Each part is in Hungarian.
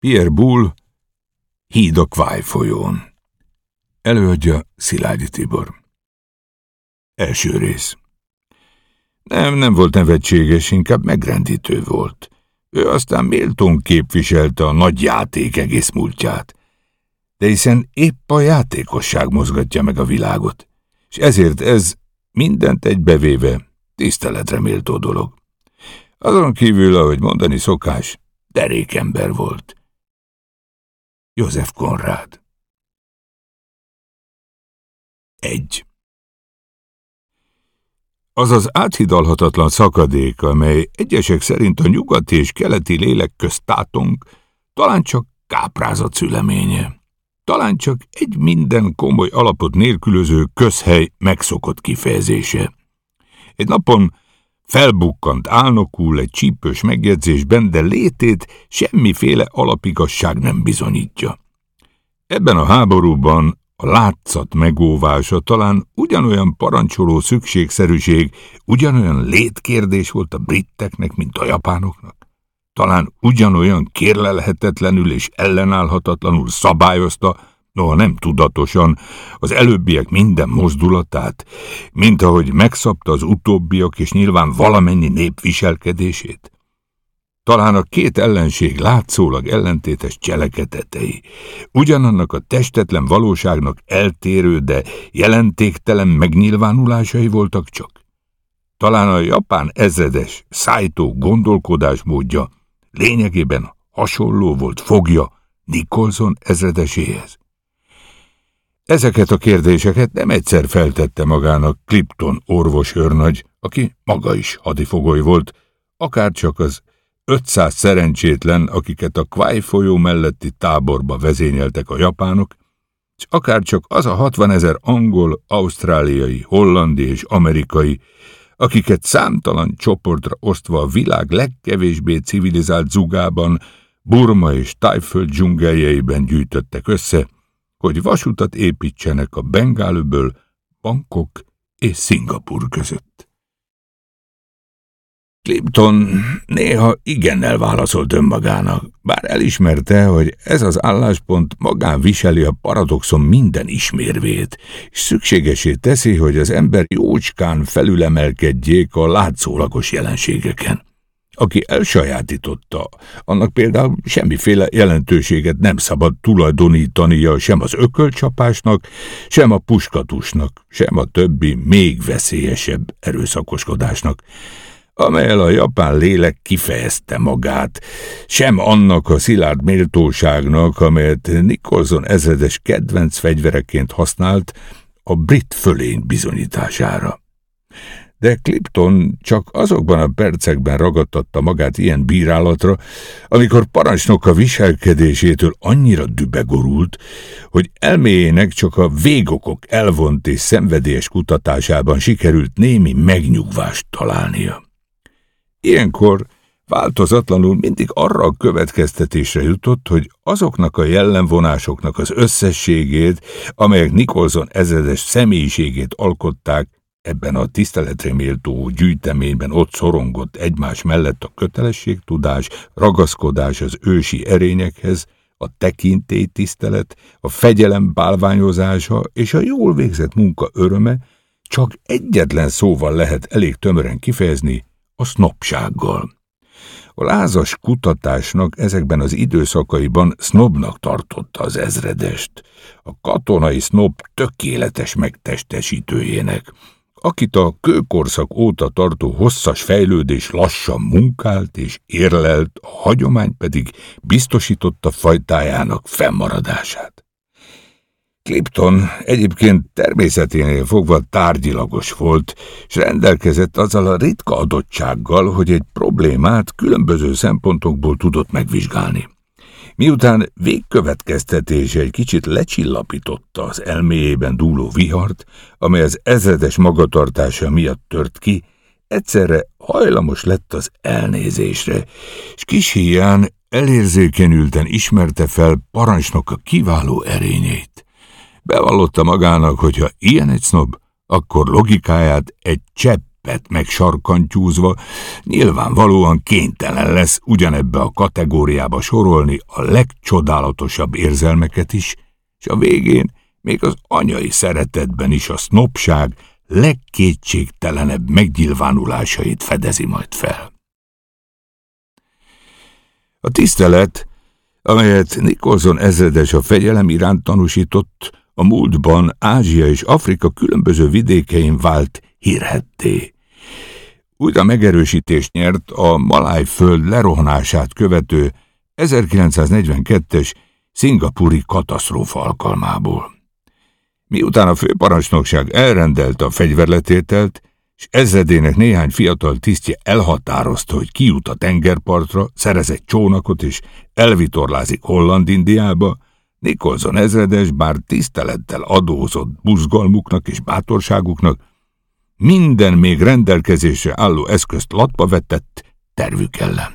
Pierre Bull, Híd a Kváj folyón. Előadja Szilágyi Tibor. Első rész. Nem, nem volt nevetséges, inkább megrendítő volt. Ő aztán méltón képviselte a nagy játék egész múltját. De hiszen épp a játékosság mozgatja meg a világot, és ezért ez mindent egybevéve tiszteletre méltó dolog. Azon kívül, ahogy mondani szokás, derékember volt. József Konrád Egy Az az áthidalhatatlan szakadék, amely egyesek szerint a nyugati és keleti lélek közt tátong, talán csak káprázat szüleménye. Talán csak egy minden komoly alapot nélkülöző közhely megszokott kifejezése. Egy napon felbukkant álnokul egy csípős megjegyzésben, de létét semmiféle alapigasság nem bizonyítja. Ebben a háborúban a látszat megóvása talán ugyanolyan parancsoló szükségszerűség, ugyanolyan létkérdés volt a briteknek, mint a japánoknak. Talán ugyanolyan kérlelhetetlenül és ellenállhatatlanul szabályozta, noha nem tudatosan, az előbbiek minden mozdulatát, mint ahogy megszabta az utóbbiak és nyilván valamennyi nép viselkedését. Talán a két ellenség látszólag ellentétes cselekedetei, ugyanannak a testetlen valóságnak eltérő, de jelentéktelen megnyilvánulásai voltak csak. Talán a japán ezredes, szájtó gondolkodásmódja lényegében hasonló volt fogja Nicholson ezredeséhez. Ezeket a kérdéseket nem egyszer feltette magának Clipton orvos őrnagy, aki maga is hadifogoly volt, akár csak az 500 szerencsétlen, akiket a Kwai folyó melletti táborba vezényeltek a japánok, és akár csak az a 60 ezer angol, ausztráliai, hollandi és amerikai, akiket számtalan csoportra osztva a világ legkevésbé civilizált zugában, Burma és Tájföld dzsungeljeiben gyűjtöttek össze, hogy vasutat építsenek a Bengálöből Bangkok és Szingapur között. Clipton néha igennel válaszolt önmagának, bár elismerte, hogy ez az álláspont magán viseli a paradoxon minden ismérvét, és szükségesé teszi, hogy az ember jócskán felülemelkedjék a látszólagos jelenségeken. Aki elsajátította, annak például semmiféle jelentőséget nem szabad tulajdonítania sem az ökölcsapásnak, sem a puskatusnak, sem a többi még veszélyesebb erőszakoskodásnak amelyel a japán lélek kifejezte magát, sem annak a szilárd méltóságnak, amelyet Nicholson ezredes kedvenc fegyvereként használt a brit fölény bizonyítására. De Clipton csak azokban a percekben ragadtatta magát ilyen bírálatra, amikor parancsnoka viselkedésétől annyira dübegorult, hogy elméjének csak a végokok elvont és szenvedélyes kutatásában sikerült némi megnyugvást találnia. Ilyenkor változatlanul mindig arra a következtetésre jutott, hogy azoknak a jellemvonásoknak az összességét, amelyek Nicholson ezredes személyiségét alkották, ebben a tiszteletre méltó gyűjteményben ott szorongott egymás mellett a kötelességtudás, ragaszkodás az ősi erényekhez, a tekintélytisztelet, a fegyelem bálványozása és a jól végzett munka öröme csak egyetlen szóval lehet elég tömören kifejezni, a sznopsággal. A lázas kutatásnak ezekben az időszakaiban sznobnak tartotta az ezredest, a katonai sznob tökéletes megtestesítőjének, akit a kőkorszak óta tartó hosszas fejlődés lassan munkált és érlelt, a hagyomány pedig biztosította fajtájának fennmaradását. Clipton egyébként természeténél fogva tárgyilagos volt, és rendelkezett azzal a ritka adottsággal, hogy egy problémát különböző szempontokból tudott megvizsgálni. Miután végkövetkeztetése egy kicsit lecsillapította az elméjében dúló vihart, amely az ezredes magatartása miatt tört ki, egyszerre hajlamos lett az elnézésre, és kis híján elérzékenyülten ismerte fel parancsnoka kiváló erényeit. Bevallotta magának, hogy ha ilyen egy sznob, akkor logikáját egy csepp tippet meg sarkantyúzva, nyilvánvalóan kénytelen lesz ugyanebbe a kategóriába sorolni a legcsodálatosabb érzelmeket is, és a végén még az anyai szeretetben is a sznopság legkétségtelenebb megnyilvánulásait fedezi majd fel. A tisztelet, amelyet Nikolson ezredes a fegyelem iránt tanúsított, a múltban Ázsia és Afrika különböző vidékein vált hírhetté. Újra megerősítést nyert a Maláj föld lerohanását követő 1942-es szingapúri katasztrófa alkalmából. Miután a főparancsnokság elrendelte a fegyverletételt, és ezredének néhány fiatal tisztje elhatározta, hogy kijut a tengerpartra, szerez egy csónakot és elvitorlázik Holland-Indiába, Nikolson ezredes bár tisztelettel adózott buzgalmuknak és bátorságuknak, minden még rendelkezésre álló eszközt latba vetett tervük ellen.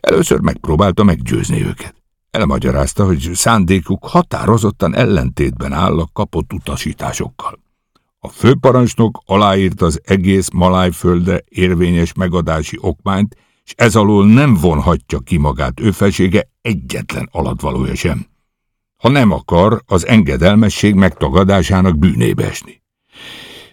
Először megpróbálta meggyőzni őket. Elmagyarázta, hogy szándékuk határozottan ellentétben áll a kapott utasításokkal. A főparancsnok aláírt az egész Malájföldre érvényes megadási okmányt, és ez alól nem vonhatja ki magát ő felsége egyetlen alatvalója sem. Ha nem akar, az engedelmesség megtagadásának bűnébe esni.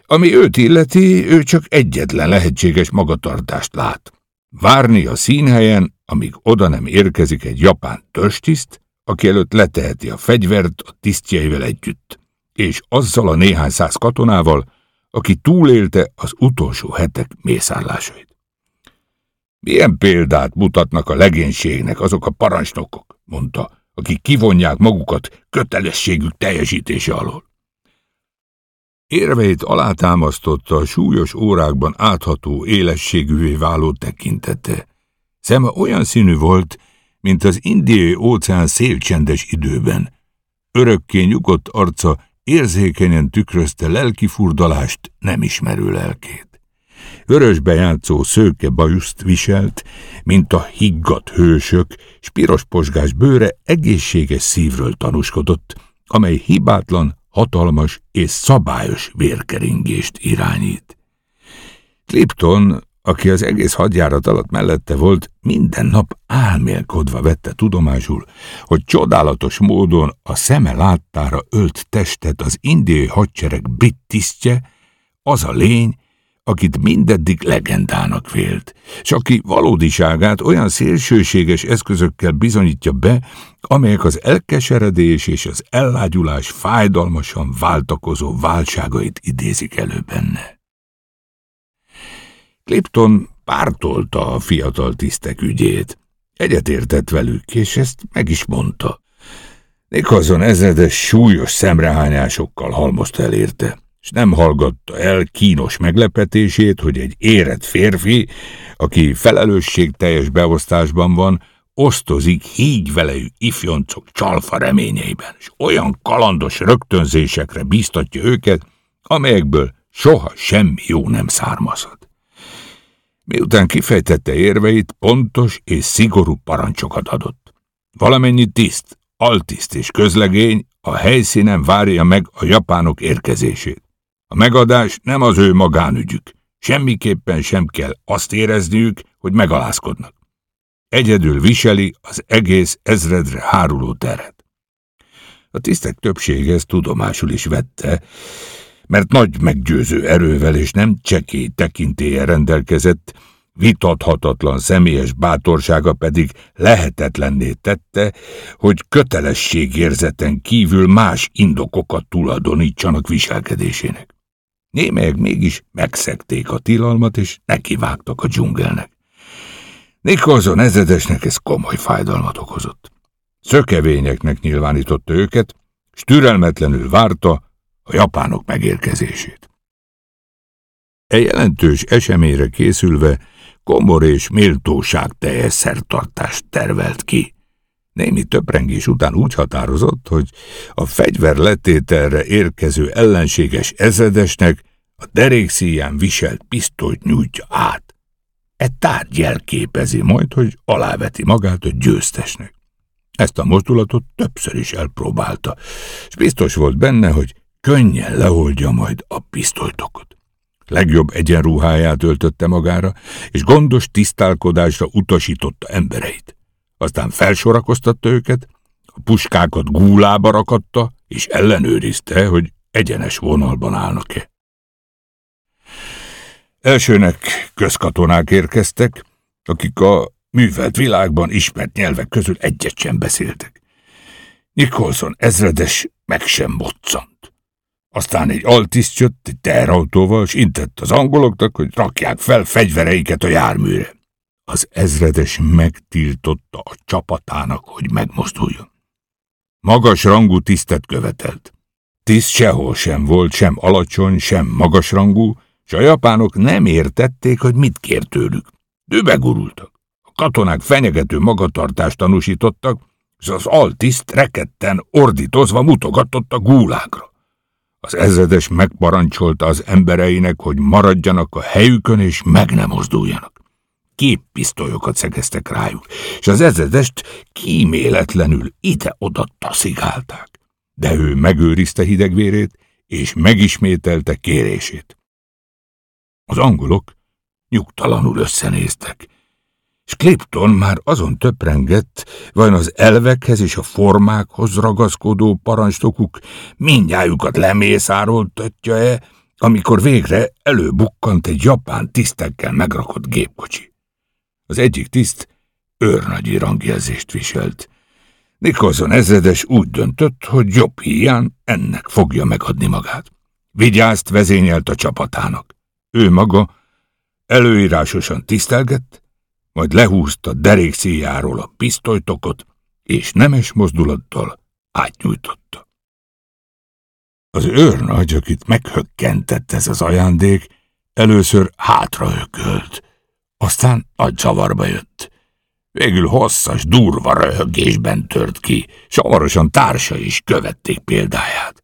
Ami őt illeti, ő csak egyetlen lehetséges magatartást lát. Várni a színhelyen, amíg oda nem érkezik egy japán törstiszt, aki előtt leteheti a fegyvert a tisztjeivel együtt, és azzal a néhány száz katonával, aki túlélte az utolsó hetek mészállásait. Milyen példát mutatnak a legénységnek azok a parancsnokok, mondta, akik kivonják magukat kötelességük teljesítése alól. Érveit alátámasztotta a súlyos órákban átható élességűvé váló tekintete. Szeme olyan színű volt, mint az indiai óceán szélcsendes időben. Örökké nyugodt arca érzékenyen tükrözte lelki furdalást nem ismerő lelkét. Vörösbe játszó szőke bajuszt viselt, mint a higgadt hősök, s piros bőre egészséges szívről tanúskodott, amely hibátlan, hatalmas és szabályos vérkeringést irányít. Clipton, aki az egész hadjárat alatt mellette volt, minden nap álmélkodva vette tudomásul, hogy csodálatos módon a szeme láttára ölt testet az indiai hadsereg brit tisztje, az a lény, akit mindeddig legendának vélt, és aki valódiságát olyan szélsőséges eszközökkel bizonyítja be, amelyek az elkeseredés és az ellágyulás fájdalmasan váltakozó válságait idézik elő benne. Clipton pártolta a fiatal tisztek ügyét. Egyetértett velük, és ezt meg is mondta. Nicholson ezredes súlyos szemrehányásokkal halmozta elérte és nem hallgatta el kínos meglepetését, hogy egy érett férfi, aki felelősségteljes beosztásban van, osztozik hígyvelejű ifjoncok csalfa reményeiben, és olyan kalandos rögtönzésekre biztatja őket, amelyekből soha semmi jó nem származhat. Miután kifejtette érveit, pontos és szigorú parancsokat adott. Valamennyi tiszt, altiszt és közlegény a helyszínen várja meg a japánok érkezését. A megadás nem az ő magánügyük. Semmiképpen sem kell azt érezniük, hogy megalázkodnak. Egyedül viseli az egész ezredre háruló teret. A tisztek többsége ezt tudomásul is vette, mert nagy meggyőző erővel és nem csekély tekintélye rendelkezett, vitathatatlan személyes bátorsága pedig lehetetlenné tette, hogy kötelességérzeten kívül más indokokat tulajdonítsanak viselkedésének. Némelyek mégis megszekték a tilalmat, és nekivágtak a dzsungelnek. Nikolson ezredesnek ez komoly fájdalmat okozott. Szökevényeknek nyilvánította őket, s türelmetlenül várta a japánok megérkezését. E jelentős eseményre készülve komor és méltóság teljes szertartást tervelt ki. Némi töprengés után úgy határozott, hogy a fegyver letételre érkező ellenséges ezredesnek a derékszíján viselt pisztolyt nyújtja át. E tárgy jelképezi majd, hogy aláveti magát a győztesnek. Ezt a mozdulatot többször is elpróbálta, és biztos volt benne, hogy könnyen leoldja majd a pisztolytokot. Legjobb egyenruháját öltötte magára, és gondos tisztálkodásra utasította embereit. Aztán felsorakoztatta őket, a puskákat gúlába rakatta, és ellenőrizte, hogy egyenes vonalban állnak-e. Elsőnek közkatonák érkeztek, akik a művelt világban ismert nyelvek közül egyet sem beszéltek. Nicholson ezredes meg sem moccant. Aztán egy altiszt jött egy terautóval, és intett az angoloknak, hogy rakják fel fegyvereiket a járműre. Az ezredes megtiltotta a csapatának, hogy megmozduljon. Magas rangú tisztet követelt. Tiszt sehol sem volt, sem alacsony, sem magasrangú, és a japánok nem értették, hogy mit kér tőlük. Dübegurultak. A katonák fenyegető magatartást tanúsítottak, és az altiszt reketten ordítozva mutogatott a gúlágra. Az ezredes megparancsolta az embereinek, hogy maradjanak a helyükön és meg nem mozduljanak. Képpisztolyokat szegeztek rájuk, és az ezredest kíméletlenül ide-oda taszigálták. De ő megőrizte hidegvérét, és megismételte kérését. Az angolok nyugtalanul összenéztek, és Clipton már azon töprengett, vajon az elvekhez és a formákhoz ragaszkodó parancsnokuk mindjájukat lemészároltatja-e, amikor végre előbukkant egy japán tisztekkel megrakott gépkocsi. Az egyik tiszt őrnagyi rangjelzést viselt. Nicholson ezredes úgy döntött, hogy jobb hiány ennek fogja megadni magát. Vigyázt vezényelt a csapatának. Ő maga előírásosan tisztelgett, majd lehúzta derék szíjáról a pisztolytokot, és nemes mozdulattal átnyújtotta. Az őrnagy, akit meghökkentett ez az ajándék, először hátraökölt, aztán nagy zavarba jött. Végül hosszas, durva röhögésben tört ki, s hamarosan társa is követték példáját.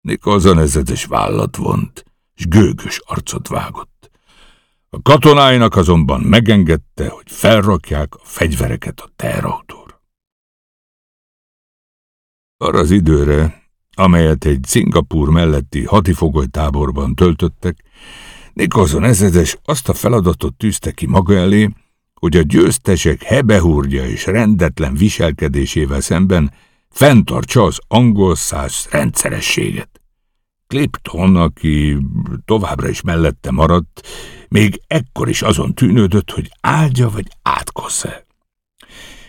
Nikolson ezedes vállat vont, s gőgös arcot vágott. A katonáinak azonban megengedte, hogy felrakják a fegyvereket a terautóra. Arra az időre, amelyet egy Szingapúr melletti hadifogolytáborban töltöttek, Nikolson ezredes azt a feladatot tűzte ki maga elé, hogy a győztesek hebehúrgya és rendetlen viselkedésével szemben fenntartsa az angol száz rendszerességet. Clipton, aki továbbra is mellette maradt, még ekkor is azon tűnődött, hogy áldja vagy átkosz-e.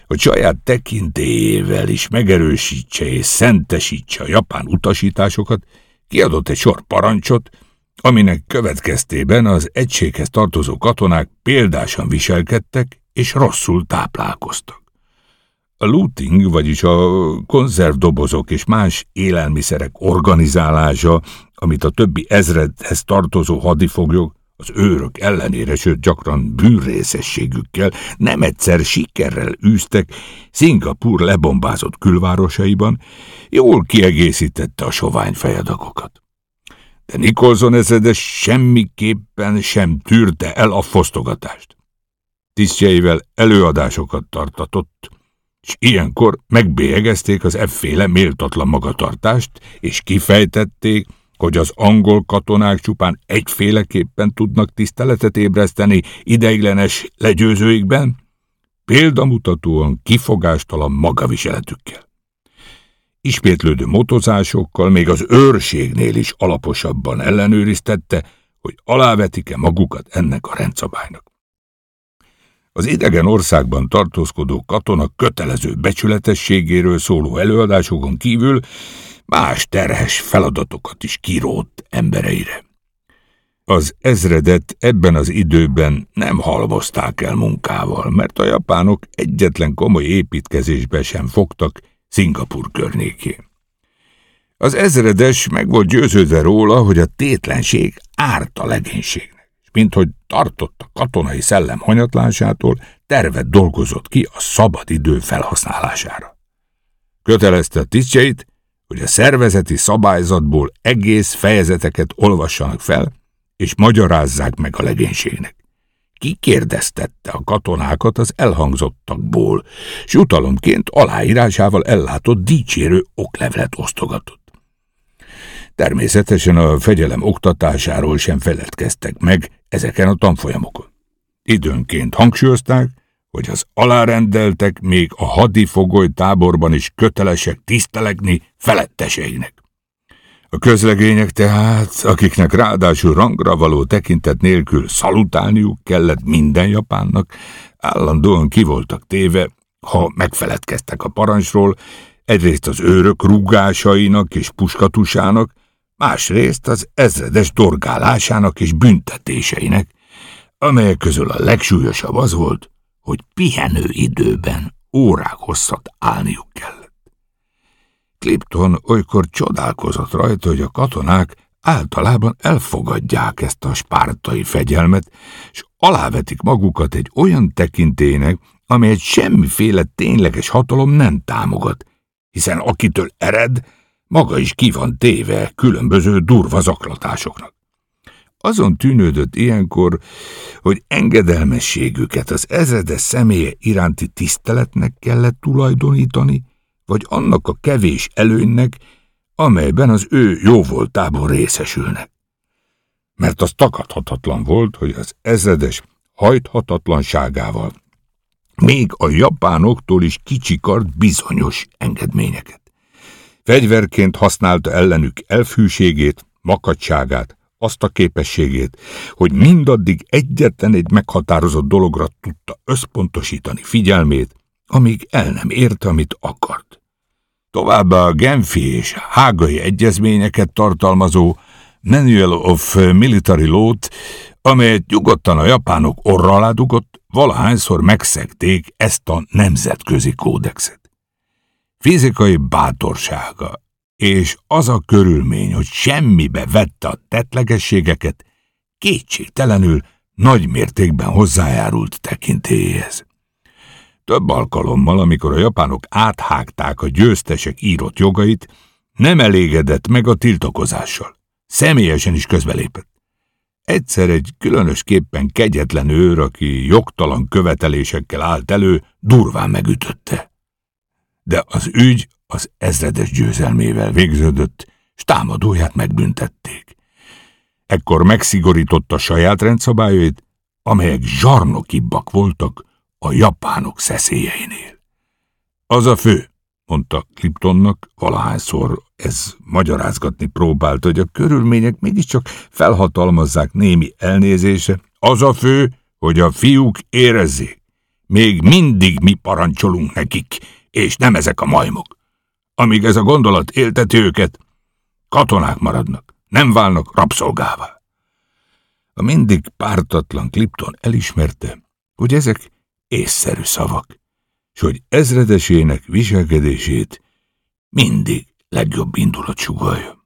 Hogy saját tekintélyével is megerősítse és szentesítse a japán utasításokat, kiadott egy sor parancsot, aminek következtében az egységhez tartozó katonák példásan viselkedtek és rosszul táplálkoztak. A looting, vagyis a konzervdobozok és más élelmiszerek organizálása, amit a többi ezredhez tartozó hadifoglyok az őrök ellenére, sőt gyakran bűnrészességükkel nem egyszer sikerrel űztek Szingapúr lebombázott külvárosaiban, jól kiegészítette a sovány fejadagokat. De Nikolson ezredes semmiképpen sem tűrte el a fosztogatást. Tisztjeivel előadásokat tartatott, és ilyenkor megbélyegezték az efféle méltatlan magatartást, és kifejtették, hogy az angol katonák csupán egyféleképpen tudnak tiszteletet ébreszteni ideiglenes legyőzőikben, példamutatóan kifogástalan magaviseletükkel. Ismétlődő motozásokkal még az őrségnél is alaposabban ellenőriztette, hogy alávetik-e magukat ennek a rendszabálynak. Az idegen országban tartózkodó katona kötelező becsületességéről szóló előadásokon kívül más terhes feladatokat is kirótt embereire. Az ezredet ebben az időben nem halmozták el munkával, mert a japánok egyetlen komoly építkezésbe sem fogtak Szingapur környékén. Az ezredes meg volt győződve róla, hogy a tétlenség árt a legénységnek, és mint hogy tartott a katonai szellem hanyatlásától, tervet dolgozott ki a szabad idő felhasználására. Kötelezte a tisztjeit, hogy a szervezeti szabályzatból egész fejezeteket olvassanak fel, és magyarázzák meg a legénységnek. Ki kérdeztette a katonákat az elhangzottakból, s jutalomként aláírásával ellátott dicsérő oklevelet osztogatott. Természetesen a fegyelem oktatásáról sem feledkeztek meg ezeken a tanfolyamokon. Időnként hangsúlyozták, hogy az alárendeltek még a hadifogoly táborban is kötelesek tisztelegni feletteseinek. A közlegények tehát, akiknek ráadásul rangra való tekintet nélkül szalutálniuk kellett minden japánnak, állandóan kivoltak téve, ha megfeledkeztek a parancsról, egyrészt az őrök rúgásainak és puskatusának, másrészt az ezredes dorgálásának és büntetéseinek, amelyek közül a legsúlyosabb az volt, hogy pihenő időben órák hosszat állniuk kellett. Clipton olykor csodálkozott rajta, hogy a katonák általában elfogadják ezt a spártai fegyelmet, és alávetik magukat egy olyan tekintének, amelyet semmiféle tényleges hatalom nem támogat, hiszen akitől ered, maga is ki van téve különböző durva zaklatásoknak. Azon tűnődött ilyenkor, hogy engedelmességüket az ezredes személye iránti tiszteletnek kellett tulajdonítani, vagy annak a kevés előnynek, amelyben az ő jóvoltából részesülnek. Mert az takadhatatlan volt, hogy az ezredes hajthatatlanságával még a japánoktól is kicsikart bizonyos engedményeket. Fegyverként használta ellenük elfűségét, makadságát, azt a képességét, hogy mindaddig egyetlen egy meghatározott dologra tudta összpontosítani figyelmét, amíg el nem érte, amit akart. Továbbá a Genfi és Hágai egyezményeket tartalmazó Manual of Military Law-t, amelyet nyugodtan a japánok orra alá dugott, valahányszor megszegték ezt a nemzetközi kódexet. Fizikai bátorsága és az a körülmény, hogy semmibe vette a tetlegességeket, kétségtelenül nagy mértékben hozzájárult tekintélyéhez. Több alkalommal, amikor a japánok áthágták a győztesek írott jogait, nem elégedett meg a tiltakozással. Személyesen is közbelépett. Egyszer egy különösképpen kegyetlen őr, aki jogtalan követelésekkel állt elő, durván megütötte. De az ügy az ezredes győzelmével végződött, s támadóját megbüntették. Ekkor megszigorította saját rendszabályait, amelyek zsarnokibbak voltak a japánok szeszélyeinél. Az a fő, mondta Cliptonnak, valahányszor ez magyarázgatni próbált, hogy a körülmények mégiscsak felhatalmazzák némi elnézése, az a fő, hogy a fiúk érezzék. Még mindig mi parancsolunk nekik, és nem ezek a majmok. Amíg ez a gondolat élteti őket, katonák maradnak, nem válnak rabszolgává. A mindig pártatlan Clipton elismerte, hogy ezek észszerű szavak, és hogy ezredesének viselkedését mindig legjobb indulat sugalja.